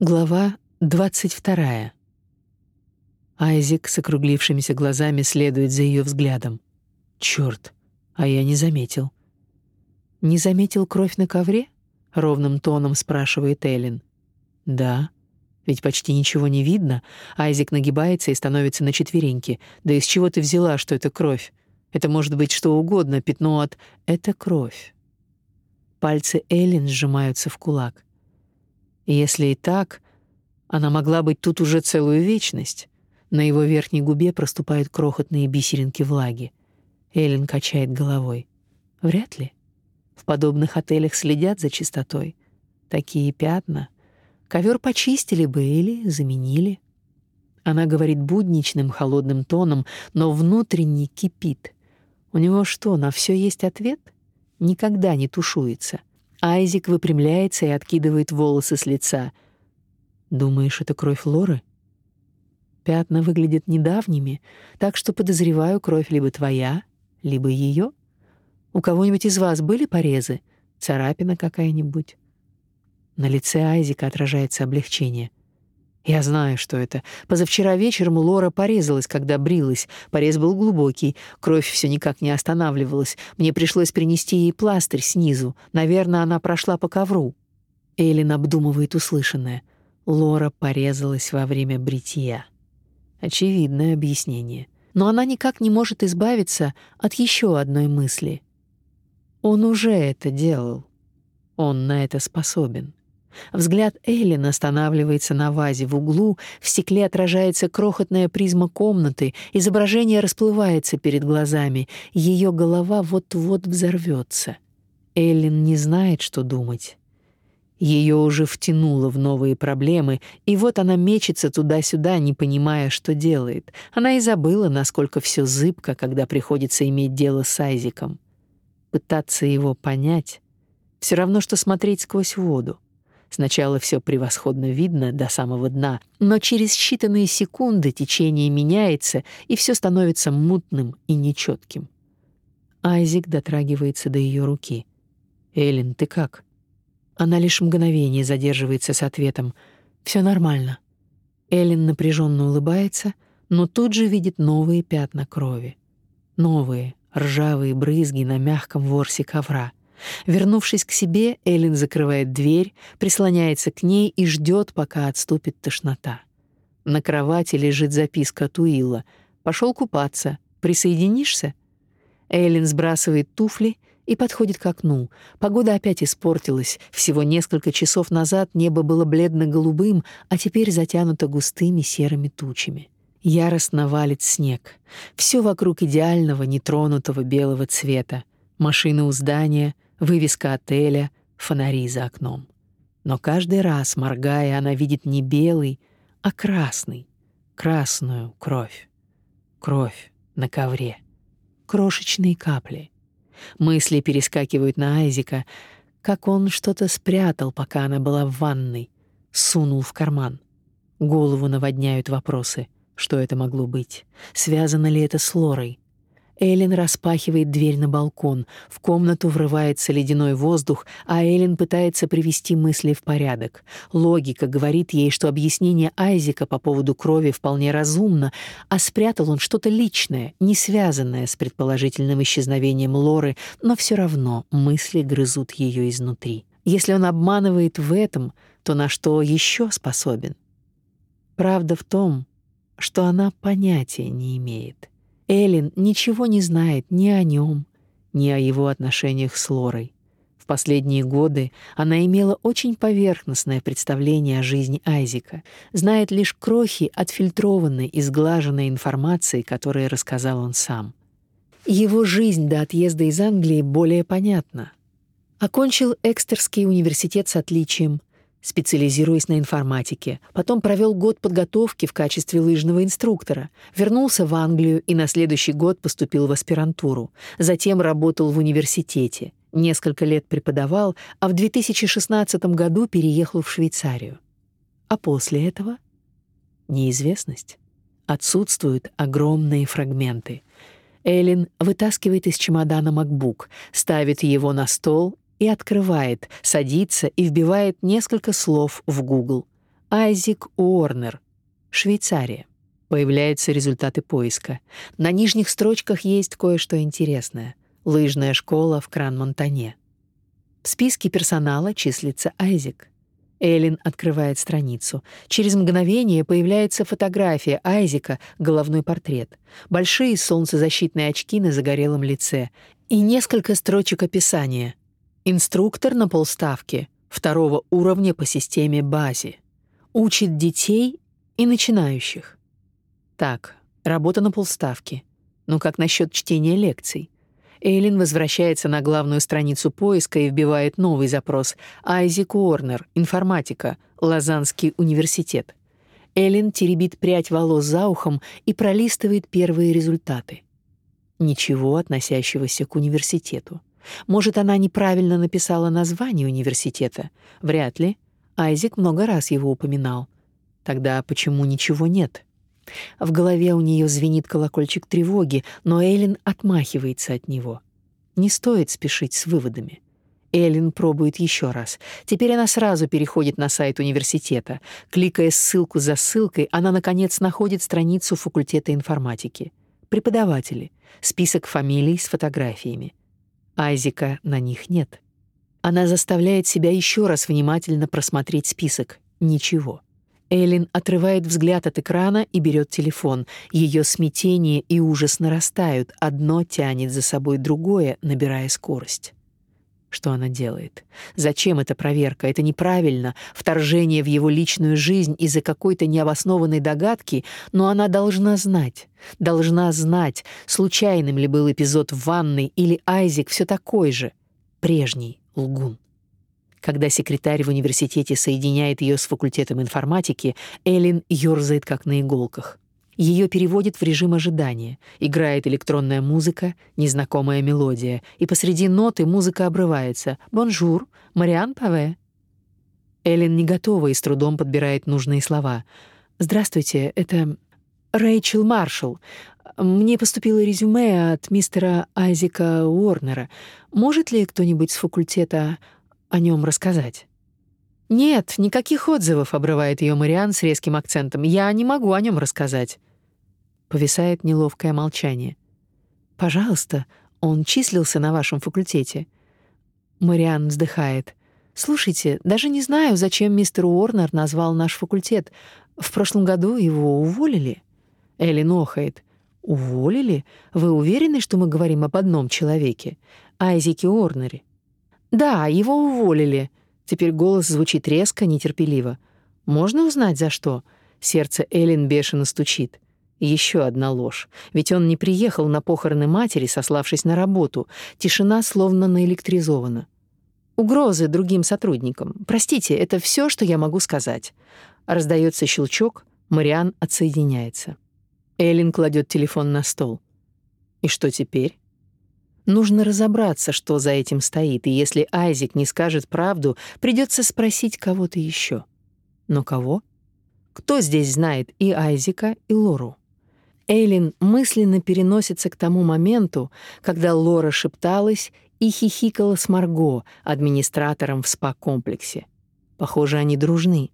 Глава 22. Айзек с округлившимися глазами следует за ее взглядом. Черт, а я не заметил. Не заметил кровь на ковре? ровным тоном спрашивает Эллен. Да. Ведь почти ничего не видно. Айзек нагибается и становится на четвереньки. Да из чего ты взяла, что это кровь? Это может быть что угодно, пятно от это кровь. Пальцы Эллен сжимаются в кулак. И если и так, она могла быть тут уже целую вечность. На его верхней губе проступают крохотные бисеринки влаги. Эллен качает головой. Вряд ли. В подобных отелях следят за чистотой. Такие пятна. Ковер почистили бы или заменили. Она говорит будничным, холодным тоном, но внутренне кипит. У него что, на все есть ответ? Никогда не тушуется. Айзик выпрямляется и откидывает волосы с лица. Думаешь, это кровь Лоры? Пятна выглядят недавними, так что подозреваю, кровь либо твоя, либо ее. У кого-нибудь из вас были порезы? Царапина какая-нибудь? На лице Айзика отражается облегчение. Я знаю, что это. Позавчера вечером Лора порезалась, когда брилась. Порез был глубокий, кровь все никак не останавливалась. Мне пришлось принести ей пластырь снизу. Наверное, она прошла по ковру. Эллен обдумывает услышанное. Лора порезалась во время бритья. Очевидное объяснение. Но она никак не может избавиться от еще одной мысли. Он уже это делал. Он на это способен. Взгляд Эллен останавливается на вазе в углу, в стекле отражается крохотная призма комнаты, изображение расплывается перед глазами, ее голова вот-вот взорвется. Эллен не знает, что думать. Ее уже втянуло в новые проблемы, и вот она мечется туда-сюда, не понимая, что делает. Она и забыла, насколько все зыбко, когда приходится иметь дело с Айзиком. Пытаться его понять — все равно, что смотреть сквозь воду. Сначала все превосходно видно до самого дна, но через считанные секунды течение меняется, и все становится мутным и нечетким. Айзик дотрагивается до ее руки. «Эллен, ты как?» Она лишь мгновение задерживается с ответом. Все нормально». Эллен напряженно улыбается, но тут же видит новые пятна крови. Новые, ржавые брызги на мягком ворсе ковра. Вернувшись к себе, Эллен закрывает дверь, прислоняется к ней и ждет, пока отступит тошнота. На кровати лежит записка Туила. Пошел купаться. Присоединишься? Эллен сбрасывает туфли и подходит к окну. Погода опять испортилась. Всего несколько часов назад небо было бледно-голубым, а теперь затянуто густыми серыми тучами. Яростно валит снег. Все вокруг идеального, нетронутого белого цвета. Машины у здания — вывеска отеля, фонари за окном. Но каждый раз, моргая, она видит не белый, а красный, красную кровь. Кровь на ковре. Крошечные капли. Мысли перескакивают на Айзика, как он что-то спрятал, пока она была в ванной, сунул в карман. Голову наводняют вопросы. Что это могло быть? Связано ли это с Лорой? Эллен распахивает дверь на балкон. В комнату врывается ледяной воздух, а Эллен пытается привести мысли в порядок. Логика говорит ей, что объяснение Айзека по поводу крови вполне разумно, а спрятал он что-то личное, не связанное с предположительным исчезновением Лоры, но все равно мысли грызут ее изнутри. Если он обманывает в этом, то на что еще способен? Правда в том, что она понятия не имеет. Элин ничего не знает ни о нем, ни о его отношениях с Лорой. В последние годы она имела очень поверхностное представление о жизни Айзика, знает лишь крохи отфильтрованной и сглаженной информации, которые рассказал он сам. Его жизнь до отъезда из Англии более понятна. Окончил Экстерский университет с отличием, специализируясь на информатике. Потом провел год подготовки в качестве лыжного инструктора. Вернулся в Англию и на следующий год поступил в аспирантуру. Затем работал в университете. Несколько лет преподавал, а в 2016 году переехал в Швейцарию. А после этого неизвестность. Отсутствуют огромные фрагменты. Эллен вытаскивает из чемодана MacBook, ставит его на стол и открывает, садится и вбивает несколько слов в Google. Айзик Уорнер, Швейцария. Появляются результаты поиска. На нижних строчках есть кое-что интересное. Лыжная школа в Кран-Монтане. В списке персонала числится Айзик. Эллен открывает страницу. Через мгновение появляется фотография Айзика, головной портрет, большие солнцезащитные очки на загорелом лице и несколько строчек описания. Инструктор на полставки, второго уровня по системе базе. Учит детей и начинающих. Так, работа на полставки. Но как насчет чтения лекций? Эйлин возвращается на главную страницу поиска и вбивает новый запрос. Айзек Уорнер, информатика, Лозаннский университет. Эллен теребит прядь волос за ухом и пролистывает первые результаты. Ничего относящегося к университету. Может, она неправильно написала название университета? Вряд ли. Айзек много раз его упоминал. Тогда почему ничего нет? В голове у нее звенит колокольчик тревоги, но Эллен отмахивается от него. Не стоит спешить с выводами. Эллен пробует еще раз. Теперь она сразу переходит на сайт университета. Кликая ссылку за ссылкой, она, наконец, находит страницу факультета информатики. Преподаватели. Список фамилий с фотографиями. Айзека на них нет. Она заставляет себя еще раз внимательно просмотреть список. Ничего. Эллен отрывает взгляд от экрана и берет телефон. Ее смятение и ужас нарастают, одно тянет за собой другое, набирая скорость. Что она делает? Зачем эта проверка? Это неправильно, вторжение в его личную жизнь из-за какой-то необоснованной догадки, но она должна знать. Должна знать, случайным ли был эпизод в ванной или Айзек все такой же, прежний лгун. Когда секретарь в университете соединяет ее с факультетом информатики, Эллен ёрзает как на иголках. Ее переводит в режим ожидания. Играет электронная музыка, незнакомая мелодия, и посреди ноты музыка обрывается. «Бонжур, Мариан Паве». Эллен не готова и с трудом подбирает нужные слова. «Здравствуйте, это Рэйчел Маршалл. Мне поступило резюме от мистера Айзека Уорнера. Может ли кто-нибудь с факультета о нем рассказать. Нет, никаких отзывов, обрывает ее Мариан с резким акцентом. Я не могу о нем рассказать. Повисает неловкое молчание. Пожалуйста, он числился на вашем факультете. Мариан вздыхает. Слушайте, даже не знаю, зачем мистер Уорнер назвал наш факультет. В прошлом году его уволили. Эллен охает. Уволили? Вы уверены, что мы говорим об одном человеке? Айзеке Уорнере? Да, его уволили. Теперь голос звучит резко, нетерпеливо. Можно узнать за что? Сердце Элин бешено стучит. Еще одна ложь. Ведь он не приехал на похороны матери, сославшись на работу. Тишина словно наэлектризована. Угрозы другим сотрудникам. Простите, это все, что я могу сказать. Раздается щелчок, Мариан отсоединяется. Элин кладет телефон на стол. И что теперь? Нужно разобраться, что за этим стоит, и если Айзек не скажет правду, придется спросить кого-то еще. Но кого? Кто здесь знает и Айзека, и Лору? Эйлин мысленно переносится к тому моменту, когда Лора шепталась и хихикала с Марго, администратором в спа-комплексе. Похоже, они дружны.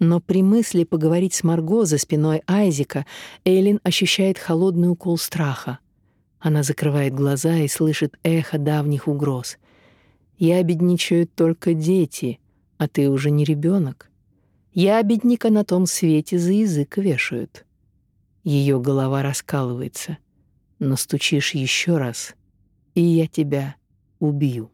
Но при мысли поговорить с Марго за спиной Айзека Эйлин ощущает холодный укол страха. Она закрывает глаза и слышит эхо давних угроз. «Я обедничают только дети, а ты уже не ребенок. Я обедника на том свете за язык вешают». Ее голова раскалывается. «Но стучишь еще раз, и я тебя убью».